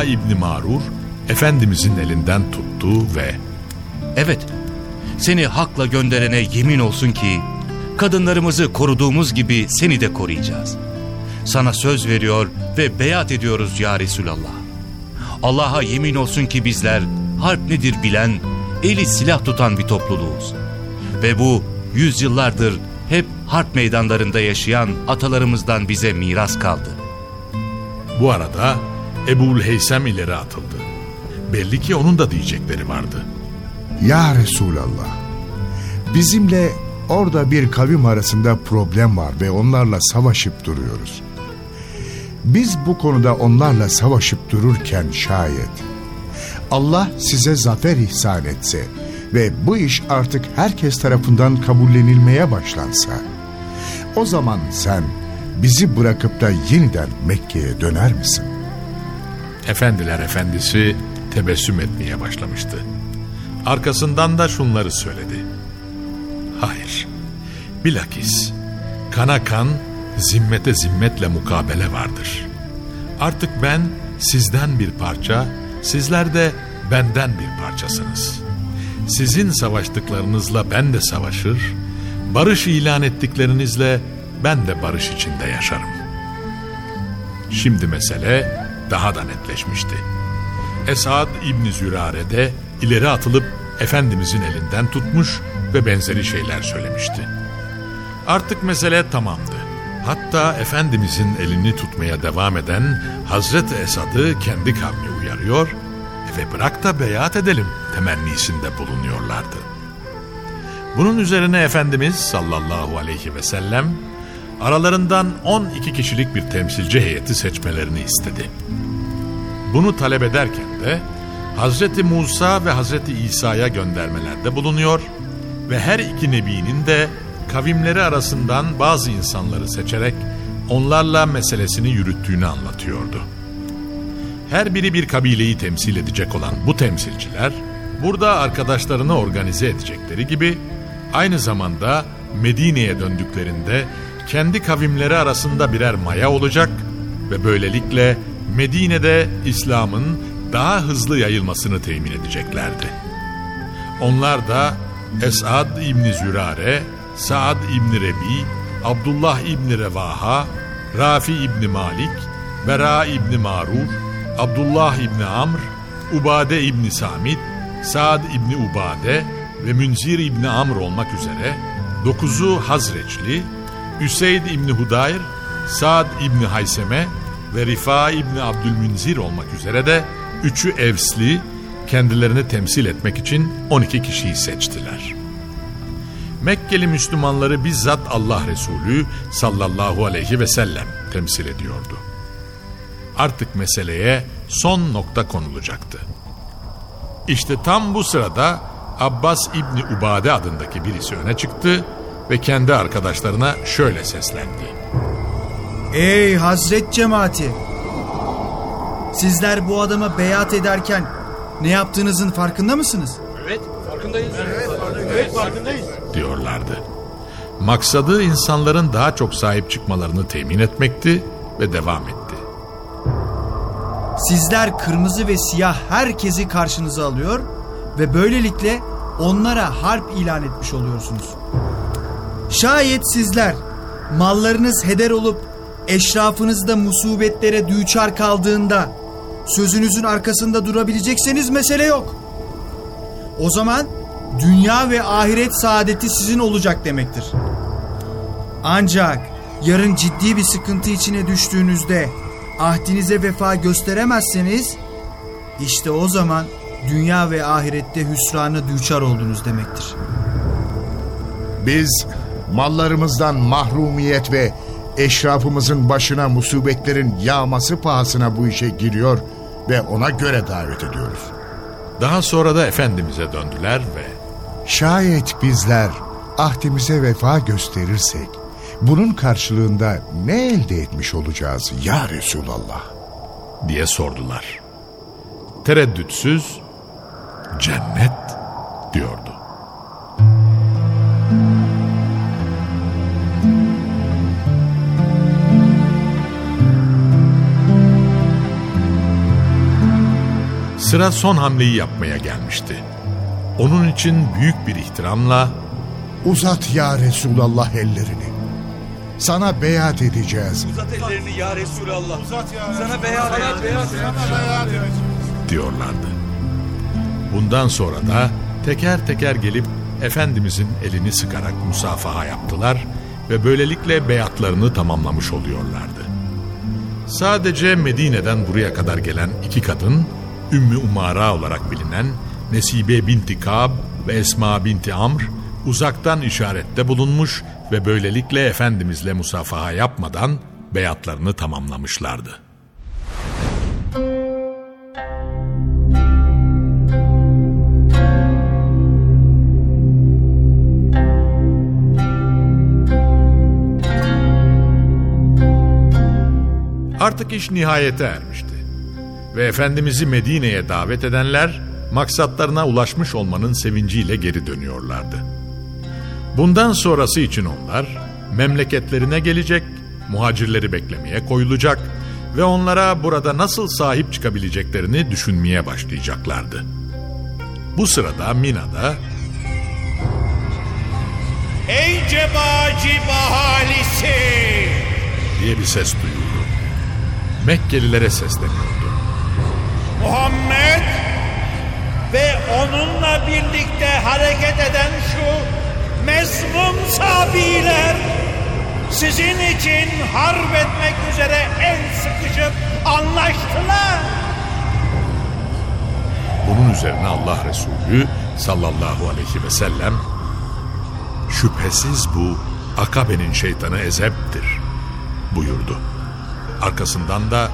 Bera İbni Marur Efendimizin elinden tuttu ve Evet, seni hakla gönderene yemin olsun ki kadınlarımızı koruduğumuz gibi seni de koruyacağız. Sana söz veriyor ve beyat ediyoruz ya Resulallah. Allah'a yemin olsun ki bizler harp nedir bilen, eli silah tutan bir topluluğuz. Ve bu yüzyıllardır hep harp meydanlarında yaşayan atalarımızdan bize miras kaldı. bu arada Ebu'l Heysem ileri atıldı. Belli ki onun da diyecekleri vardı. Ya Resulallah, bizimle orada bir kavim arasında problem var ve onlarla savaşıp duruyoruz. Biz bu konuda onlarla savaşıp dururken şayet Allah size zafer ihsan etse ve bu iş artık herkes tarafından kabullenilmeye başlansa, o zaman sen bizi bırakıp da yeniden Mekke'ye döner misin? Efendiler efendisi tebessüm etmeye başlamıştı. Arkasından da şunları söyledi. Hayır, bilakis kana kan, zimmete zimmetle mukabele vardır. Artık ben sizden bir parça, sizler de benden bir parçasınız. Sizin savaştıklarınızla ben de savaşır, barış ilan ettiklerinizle ben de barış içinde yaşarım. Şimdi mesele daha da netleşmişti. Esad İbni Zürare de ileri atılıp Efendimizin elinden tutmuş ve benzeri şeyler söylemişti. Artık mesele tamamdı. Hatta Efendimizin elini tutmaya devam eden Hazreti Esad'ı kendi kavmi uyarıyor ve bırak da beyat edelim temennisinde bulunuyorlardı. Bunun üzerine Efendimiz sallallahu aleyhi ve sellem aralarından 12 kişilik bir temsilci heyeti seçmelerini istedi. Bunu talep ederken de Hazreti Musa ve Hazreti İsa'ya göndermelerde bulunuyor ve her iki nebinin de kavimleri arasından bazı insanları seçerek onlarla meselesini yürüttüğünü anlatıyordu. Her biri bir kabileyi temsil edecek olan bu temsilciler burada arkadaşlarını organize edecekleri gibi aynı zamanda Medine'ye döndüklerinde kendi kavimleri arasında birer maya olacak ve böylelikle Medine'de İslam'ın daha hızlı yayılmasını temin edeceklerdi. Onlar da Esad İbni Zürare, Saad İbni Rebi, Abdullah İbni Revaha, Rafi İbni Malik, Bera İbni Marur, Abdullah İbni Amr, Ubade İbni Samit, Saad İbni Ubade ve Münzir İbni Amr olmak üzere dokuzu Hazreçli, Üseyd İbni Hudayr, Saad İbni Hayseme ve Rifa İbni Abdülmünzir olmak üzere de üçü Evsli kendilerini temsil etmek için 12 kişiyi seçtiler. Mekkeli Müslümanları bizzat Allah Resulü sallallahu aleyhi ve sellem temsil ediyordu. Artık meseleye son nokta konulacaktı. İşte tam bu sırada Abbas İbni Ubade adındaki birisi öne çıktı ve kendi arkadaşlarına şöyle seslendi. Ey Hazret cemaati! Sizler bu adama beyat ederken ne yaptığınızın farkında mısınız? diyorlardı. Maksadı insanların daha çok sahip çıkmalarını temin etmekti ve devam etti. Sizler kırmızı ve siyah herkesi karşınıza alıyor ve böylelikle onlara harp ilan etmiş oluyorsunuz. Şayet sizler mallarınız heder olup eşrafınız da musibetlere düçar kaldığında sözünüzün arkasında durabilecekseniz mesele yok. O zaman dünya ve ahiret saadeti sizin olacak demektir. Ancak yarın ciddi bir sıkıntı içine düştüğünüzde ahdinize vefa gösteremezseniz işte o zaman dünya ve ahirette hüsrana düçar oldunuz demektir. Biz mallarımızdan mahrumiyet ve eşrafımızın başına musibetlerin yağması pahasına bu işe giriyor ve ona göre davet ediyoruz. Daha sonra da Efendimiz'e döndüler ve Şayet bizler ahdimize vefa gösterirsek bunun karşılığında ne elde etmiş olacağız ya Resulallah? diye sordular. Tereddütsüz cennet diyordu. Sıra son hamleyi yapmaya gelmişti. Onun için büyük bir ihtiramla Uzat ya Resulallah ellerini. Sana beyat edeceğiz. diyorlardı. Bundan sonra da teker teker gelip Efendimizin elini sıkarak musafaha yaptılar ve böylelikle beyatlarını tamamlamış oluyorlardı. Sadece Medine'den buraya kadar gelen iki kadın, Ümmü Umara olarak bilinen Nesibe binti Kab ve Esma binti Amr, uzaktan işarette bulunmuş ve böylelikle Efendimizle musafaha yapmadan beyatlarını tamamlamışlardı. Artık iş nihayete ermişti. Ve Efendimiz'i Medine'ye davet edenler maksatlarına ulaşmış olmanın sevinciyle geri dönüyorlardı. Bundan sonrası için onlar memleketlerine gelecek, muhacirleri beklemeye koyulacak ve onlara burada nasıl sahip çıkabileceklerini düşünmeye başlayacaklardı. Bu sırada Mina'da Ey Cebacip ahalisi! diye bir ses duyuldu. Mekkelilere sesleniyordu. Muhammed ve onunla birlikte hareket eden şu mezmum sabiler sizin için harp etmek üzere el sıkışıp anlaştılar. Bunun üzerine Allah Resulü sallallahu aleyhi ve sellem şüphesiz bu Akabe'nin şeytanı Ezeb'tir buyurdu. Arkasından da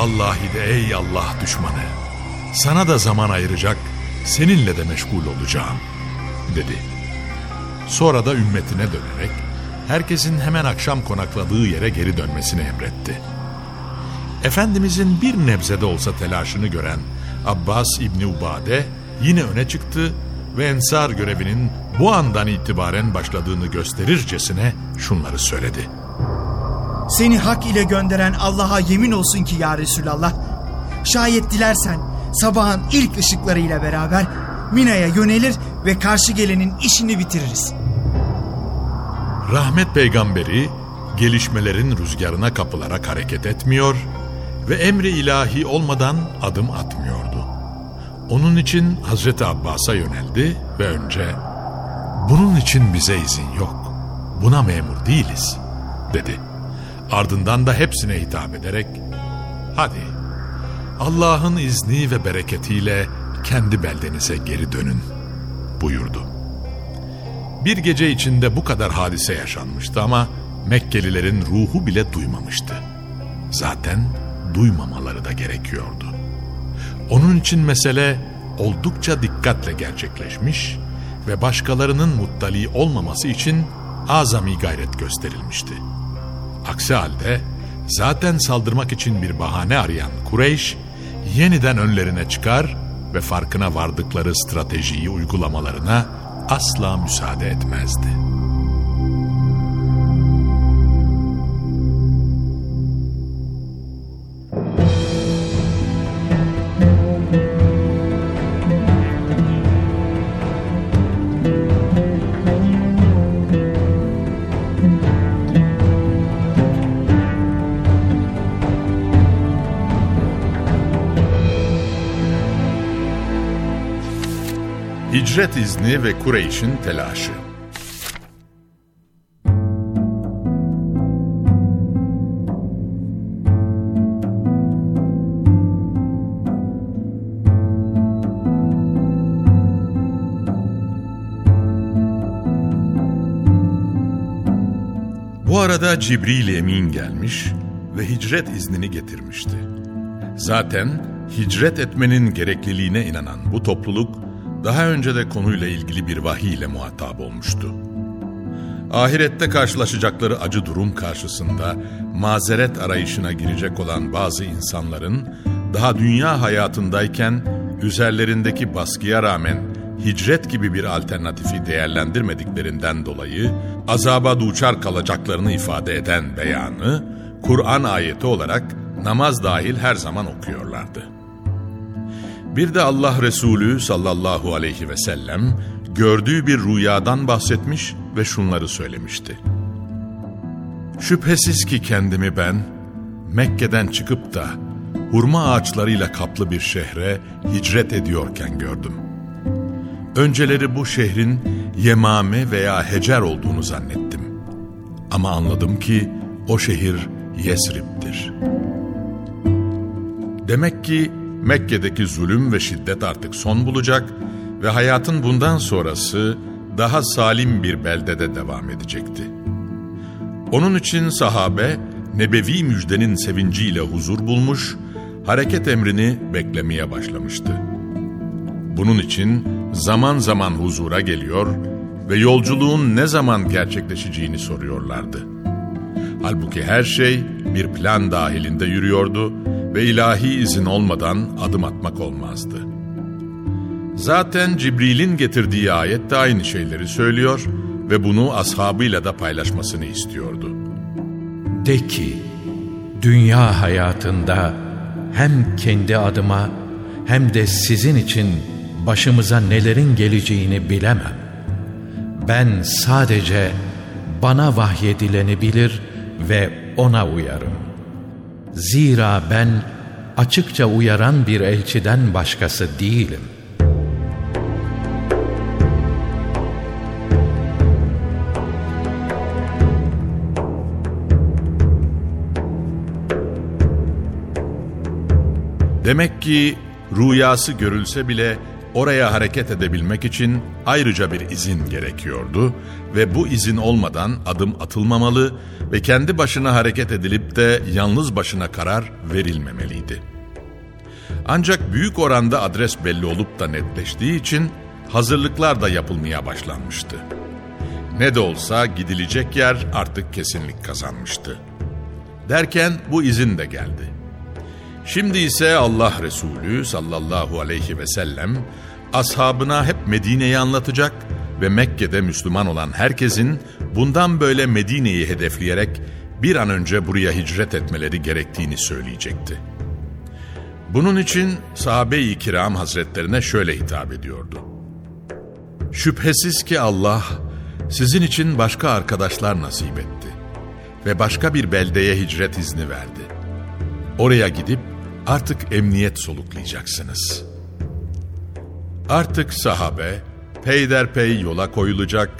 vallahi de ey Allah düşmanı sana da zaman ayıracak seninle de meşgul olacağım dedi. Sonra da ümmetine dönerek herkesin hemen akşam konakladığı yere geri dönmesini emretti. Efendimizin bir nebzede olsa telaşını gören Abbas İbni Ubade yine öne çıktı ve ensar görevinin bu andan itibaren başladığını gösterircesine şunları söyledi. Seni hak ile gönderen Allah'a yemin olsun ki ya Resulallah. Şayet dilersen sabahın ilk ışıklarıyla beraber Mina'ya yönelir ve karşı gelenin işini bitiririz. Rahmet peygamberi gelişmelerin rüzgarına kapılarak hareket etmiyor ve emri ilahi olmadan adım atmıyordu. Onun için Hazreti Abbas'a yöneldi ve önce bunun için bize izin yok. Buna memur değiliz dedi. Ardından da hepsine hitap ederek hadi Allah'ın izni ve bereketiyle kendi beldenize geri dönün buyurdu. Bir gece içinde bu kadar hadise yaşanmıştı ama Mekkelilerin ruhu bile duymamıştı. Zaten duymamaları da gerekiyordu. Onun için mesele oldukça dikkatle gerçekleşmiş ve başkalarının muttali olmaması için azami gayret gösterilmişti. Aksi halde zaten saldırmak için bir bahane arayan Kureyş yeniden önlerine çıkar ve farkına vardıkları stratejiyi uygulamalarına asla müsaade etmezdi. Hicret izni ve Kureyş'in telaşı. Bu arada Cibril Emin gelmiş ve hicret iznini getirmişti. Zaten hicret etmenin gerekliliğine inanan bu topluluk daha önce de konuyla ilgili bir vahiy ile muhatap olmuştu. Ahirette karşılaşacakları acı durum karşısında mazeret arayışına girecek olan bazı insanların daha dünya hayatındayken üzerlerindeki baskıya rağmen hicret gibi bir alternatifi değerlendirmediklerinden dolayı azaba duçar kalacaklarını ifade eden beyanı Kur'an ayeti olarak namaz dahil her zaman okuyorlardı. Bir de Allah Resulü sallallahu aleyhi ve sellem gördüğü bir rüyadan bahsetmiş ve şunları söylemişti. Şüphesiz ki kendimi ben Mekke'den çıkıp da hurma ağaçlarıyla kaplı bir şehre hicret ediyorken gördüm. Önceleri bu şehrin Yemame veya Hecer olduğunu zannettim. Ama anladım ki o şehir Yesrib'dir. Demek ki Mekke'deki zulüm ve şiddet artık son bulacak ve hayatın bundan sonrası daha salim bir beldede devam edecekti. Onun için sahabe nebevi müjdenin sevinciyle huzur bulmuş, hareket emrini beklemeye başlamıştı. Bunun için zaman zaman huzura geliyor ve yolculuğun ne zaman gerçekleşeceğini soruyorlardı. Halbuki her şey bir plan dahilinde yürüyordu ve ilahi izin olmadan adım atmak olmazdı. Zaten Cibril'in getirdiği ayet de aynı şeyleri söylüyor ve bunu ashabıyla da paylaşmasını istiyordu. De ki, dünya hayatında hem kendi adıma hem de sizin için başımıza nelerin geleceğini bilemem. Ben sadece bana vahyedileni bilir ve ona uyarım. Zira ben açıkça uyaran bir elçiden başkası değilim. Demek ki rüyası görülse bile oraya hareket edebilmek için ayrıca bir izin gerekiyordu ve bu izin olmadan adım atılmamalı ve kendi başına hareket edilip de yalnız başına karar verilmemeliydi. Ancak büyük oranda adres belli olup da netleştiği için hazırlıklar da yapılmaya başlanmıştı. Ne de olsa gidilecek yer artık kesinlik kazanmıştı. Derken bu izin de geldi. Şimdi ise Allah Resulü sallallahu aleyhi ve sellem ashabına hep Medine'yi anlatacak ve Mekke'de Müslüman olan herkesin bundan böyle Medine'yi hedefleyerek bir an önce buraya hicret etmeleri gerektiğini söyleyecekti. Bunun için sahabe-i kiram hazretlerine şöyle hitap ediyordu. Şüphesiz ki Allah sizin için başka arkadaşlar nasip etti ve başka bir beldeye hicret izni verdi. Oraya gidip artık emniyet soluklayacaksınız. Artık sahabe peyderpey yola koyulacak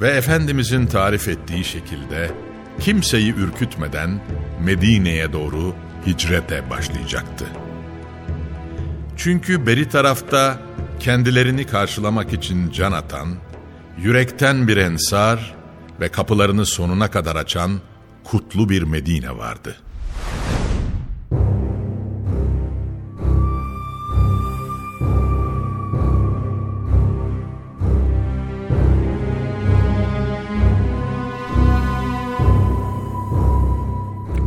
ve Efendimizin tarif ettiği şekilde kimseyi ürkütmeden Medine'ye doğru hicrete başlayacaktı. Çünkü beri tarafta kendilerini karşılamak için can atan, yürekten bir ensar ve kapılarını sonuna kadar açan kutlu bir Medine vardı.''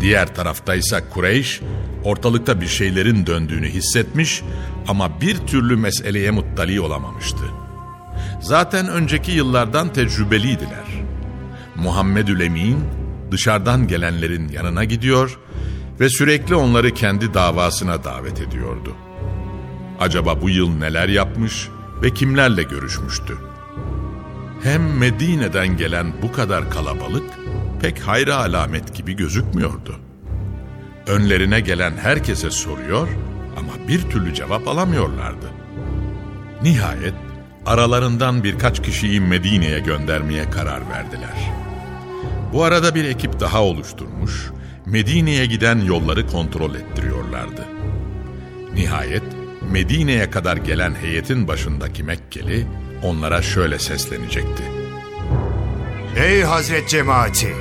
Diğer taraftaysa Kureyş ortalıkta bir şeylerin döndüğünü hissetmiş ama bir türlü meseleye muttali olamamıştı. Zaten önceki yıllardan tecrübeliydiler. Muhammedül Emin dışarıdan gelenlerin yanına gidiyor ve sürekli onları kendi davasına davet ediyordu. Acaba bu yıl neler yapmış ve kimlerle görüşmüştü? Hem Medine'den gelen bu kadar kalabalık pek hayra alamet gibi gözükmüyordu. Önlerine gelen herkese soruyor ama bir türlü cevap alamıyorlardı. Nihayet aralarından birkaç kişiyi Medine'ye göndermeye karar verdiler. Bu arada bir ekip daha oluşturmuş, Medine'ye giden yolları kontrol ettiriyorlardı. Nihayet Medine'ye kadar gelen heyetin başındaki Mekkeli onlara şöyle seslenecekti. Ey Hazret Cemaati!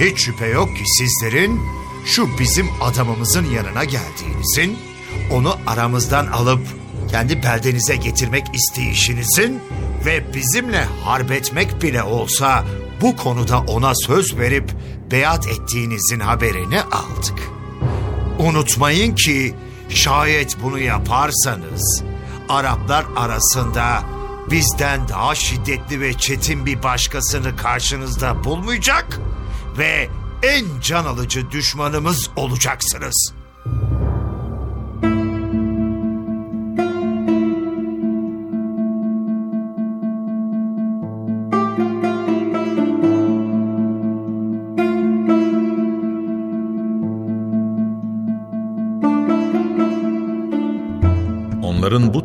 Hiç şüphe yok ki sizlerin şu bizim adamımızın yanına geldiğinizin, onu aramızdan alıp kendi beldenize getirmek isteyişinizin ve bizimle harbetmek bile olsa bu konuda ona söz verip beyat ettiğinizin haberini aldık. Unutmayın ki şayet bunu yaparsanız Araplar arasında bizden daha şiddetli ve çetin bir başkasını karşınızda bulmayacak ve en can alıcı düşmanımız olacaksınız.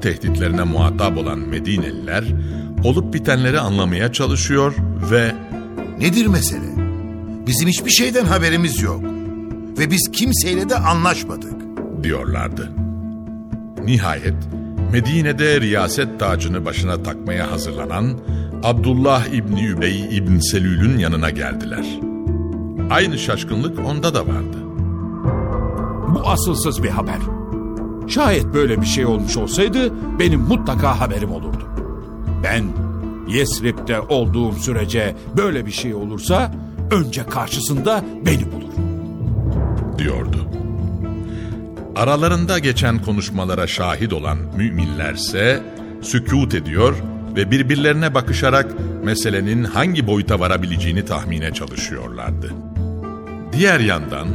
Tehditlerine muhatap olan Medineliler olup bitenleri anlamaya çalışıyor ve Nedir mesele? Bizim hiçbir şeyden haberimiz yok. Ve biz kimseyle de anlaşmadık. diyorlardı. Nihayet Medine'de riyaset tacını başına takmaya hazırlanan Abdullah İbni Übey İbn Selül'ün yanına geldiler. Aynı şaşkınlık onda da vardı. Bu asılsız bir haber. Şayet böyle bir şey olmuş olsaydı benim mutlaka haberim olurdu. Ben Yesrib'de olduğum sürece böyle bir şey olursa önce karşısında beni bulur. diyordu. Aralarında geçen konuşmalara şahit olan müminlerse sükut ediyor ve birbirlerine bakışarak meselenin hangi boyuta varabileceğini tahmine çalışıyorlardı. Diğer yandan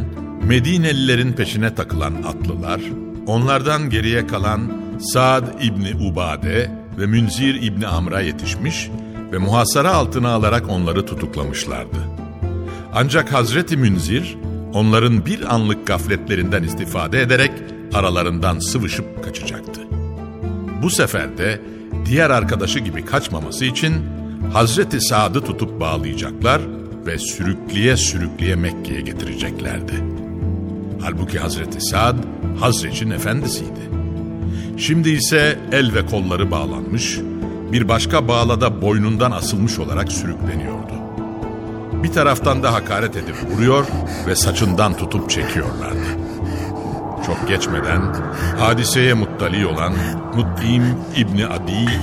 Medinelilerin peşine takılan atlılar, onlardan geriye kalan Saad İbni Ubade ve Münzir İbni Amr'a yetişmiş ve muhasara altına alarak onları tutuklamışlardı. Ancak Hazreti Münzir onların bir anlık gafletlerinden istifade ederek aralarından sıvışıp kaçacaktı. Bu sefer de diğer arkadaşı gibi kaçmaması için Hazreti Saad'ı tutup bağlayacaklar ve sürükleye sürükleye Mekke'ye getireceklerdi. Halbuki Hazreti Saad Hazreç'in efendisiydi. Şimdi ise el ve kolları bağlanmış, bir başka bağlada boynundan asılmış olarak sürükleniyordu. Bir taraftan da hakaret edip vuruyor ve saçından tutup çekiyorlardı. Çok geçmeden hadiseye muttali olan Mut'im İbni Adi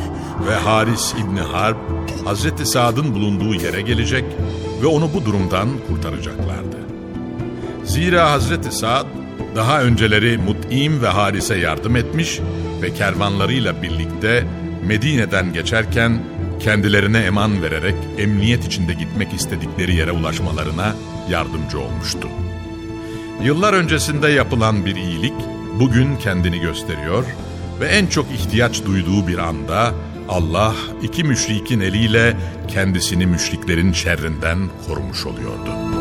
ve Haris İbni Harp Hazreti Saad'ın bulunduğu yere gelecek ve onu bu durumdan kurtaracaklardı. Zira Hazreti Saad daha önceleri Mut'im ve Haris'e yardım etmiş ve kervanlarıyla birlikte Medine'den geçerken kendilerine eman vererek emniyet içinde gitmek istedikleri yere ulaşmalarına yardımcı olmuştu. Yıllar öncesinde yapılan bir iyilik bugün kendini gösteriyor ve en çok ihtiyaç duyduğu bir anda Allah iki müşrikin eliyle kendisini müşriklerin şerrinden korumuş oluyordu.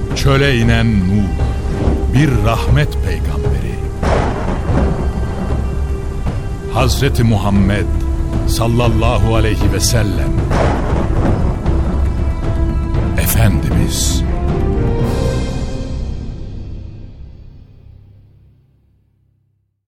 çöle inen nur, bir rahmet peygamberi. Hazreti Muhammed sallallahu aleyhi ve sellem ederiz.